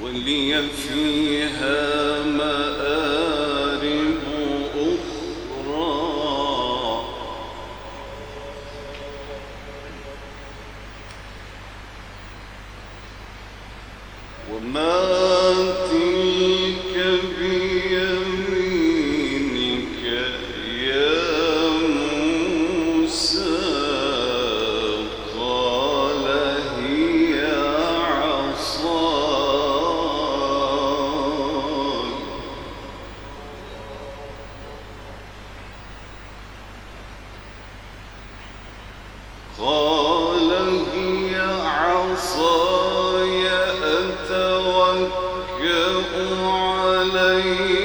ولي فيها مآب. عليه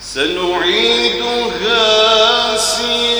سنعيدها سيرا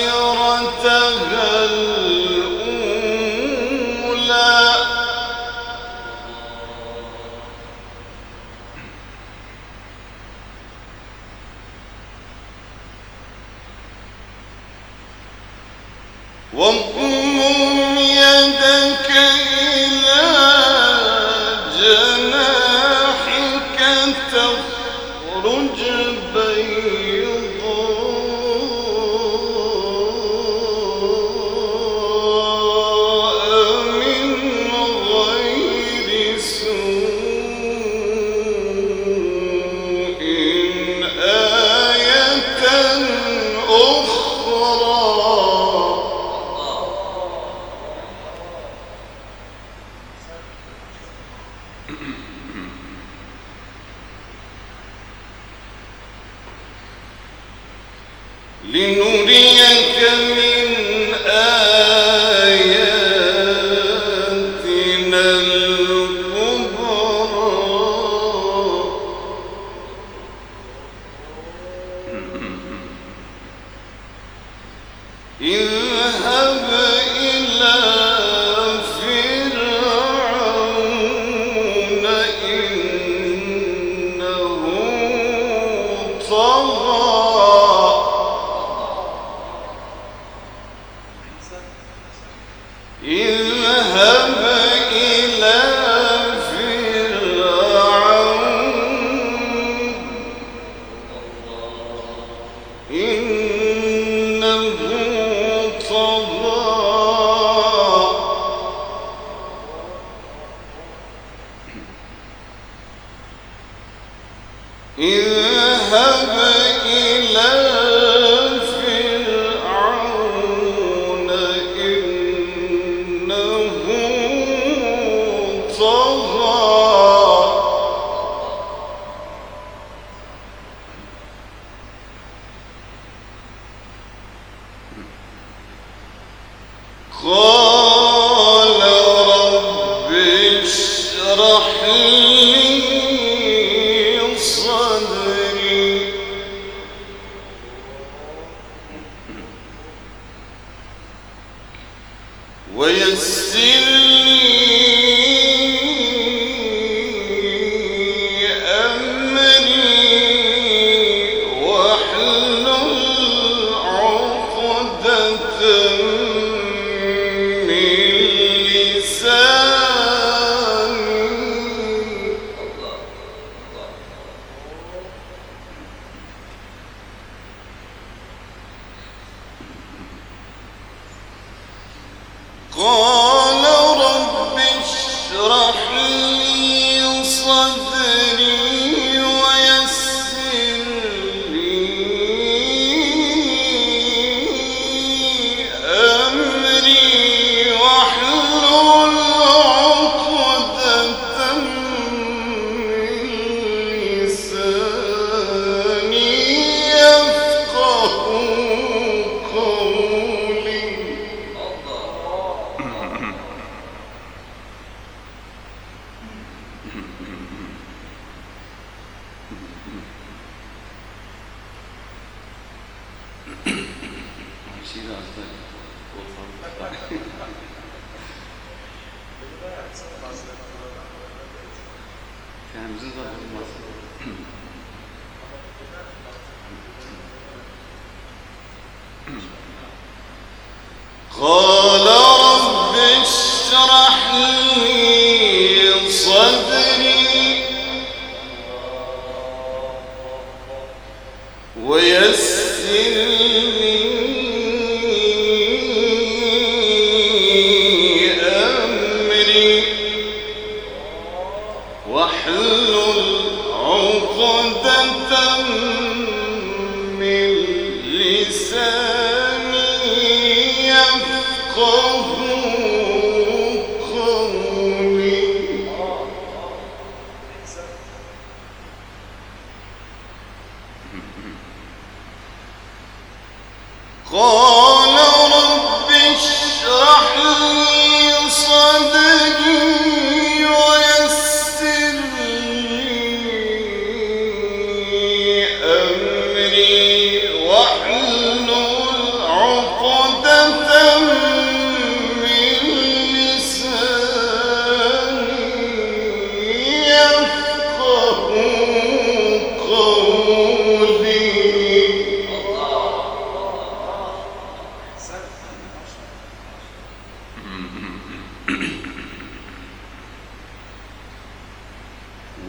قال رب اشرح لي Oh. قال رب اشرح لي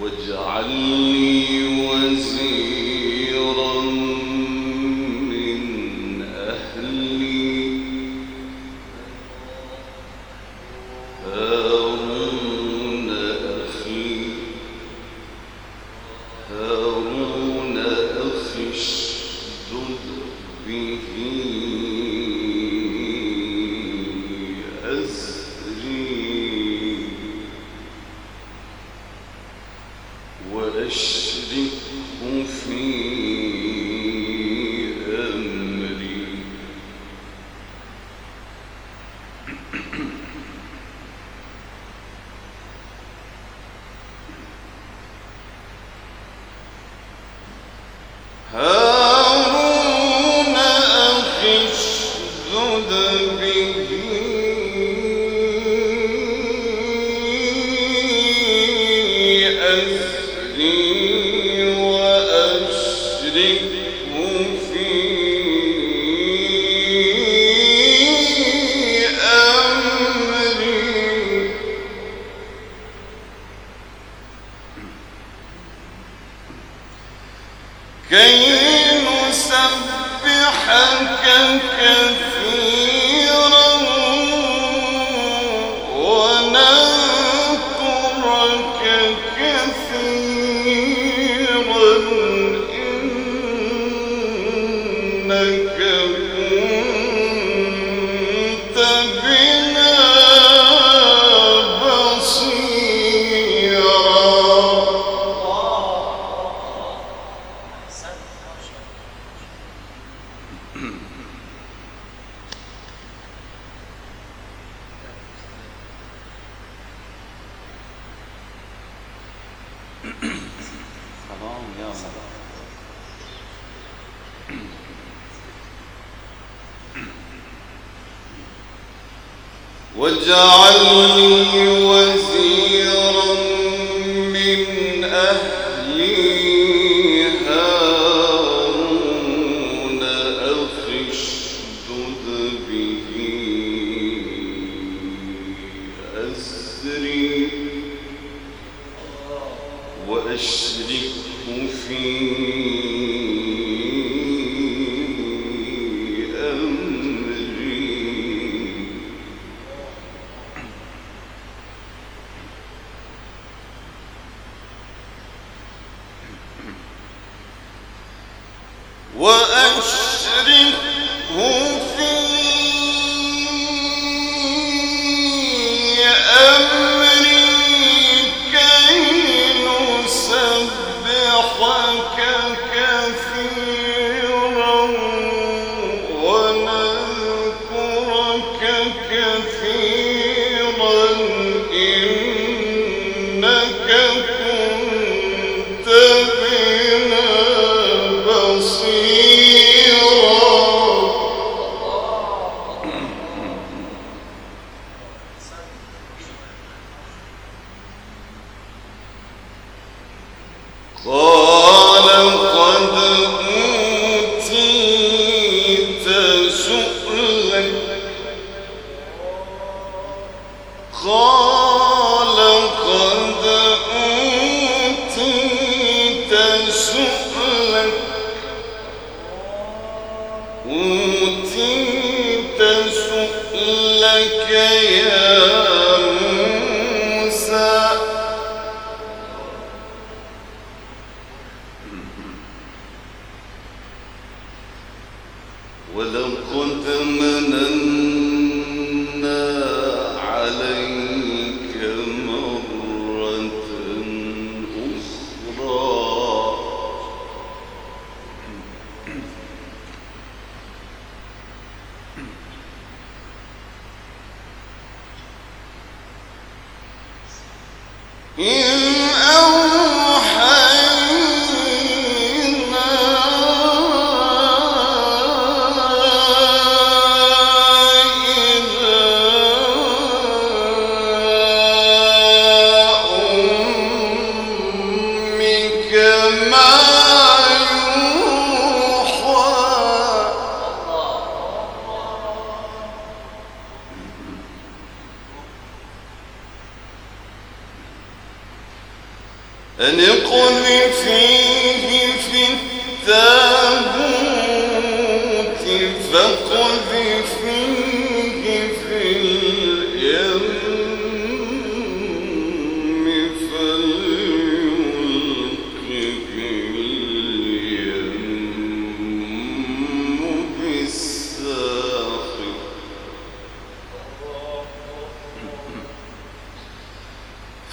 واجعلني وزيرا Huh? كثيرا إنك أهلي أخاك لك يا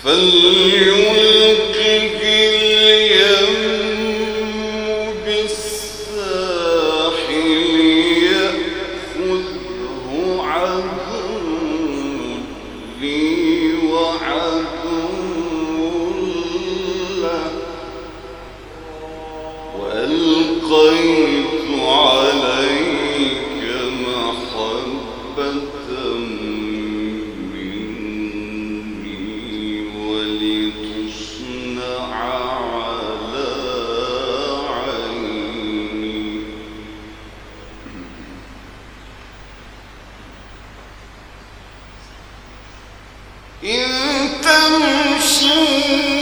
فليلقه إن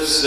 is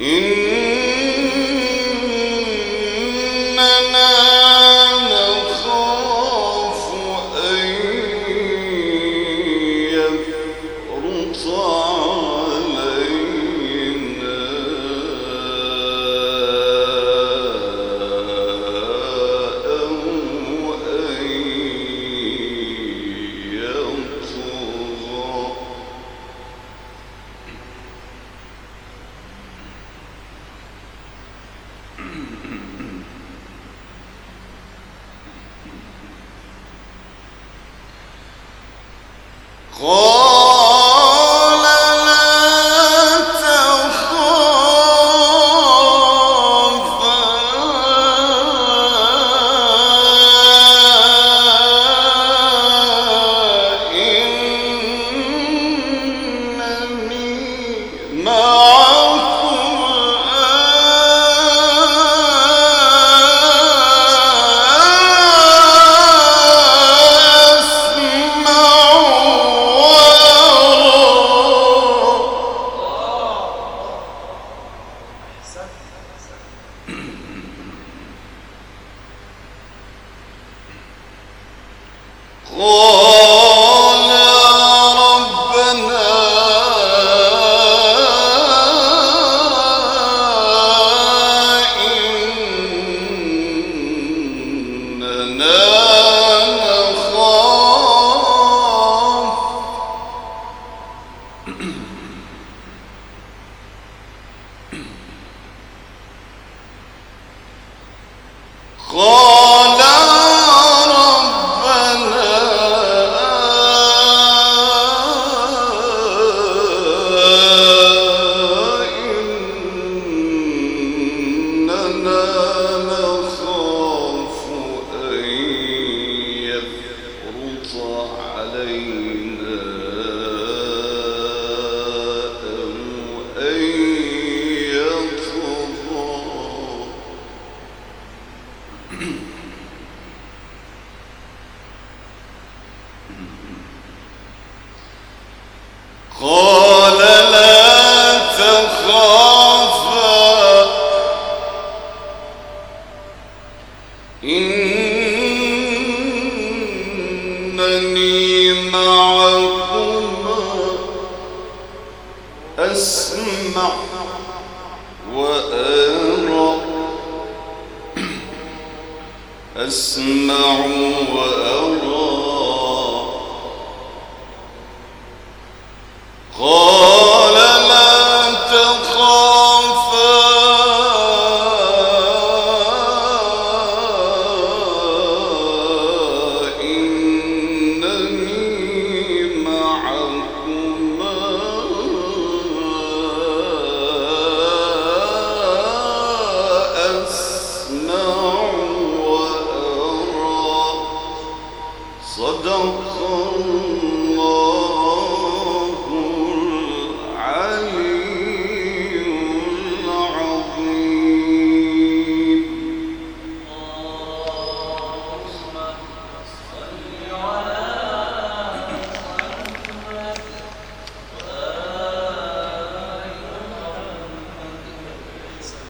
إن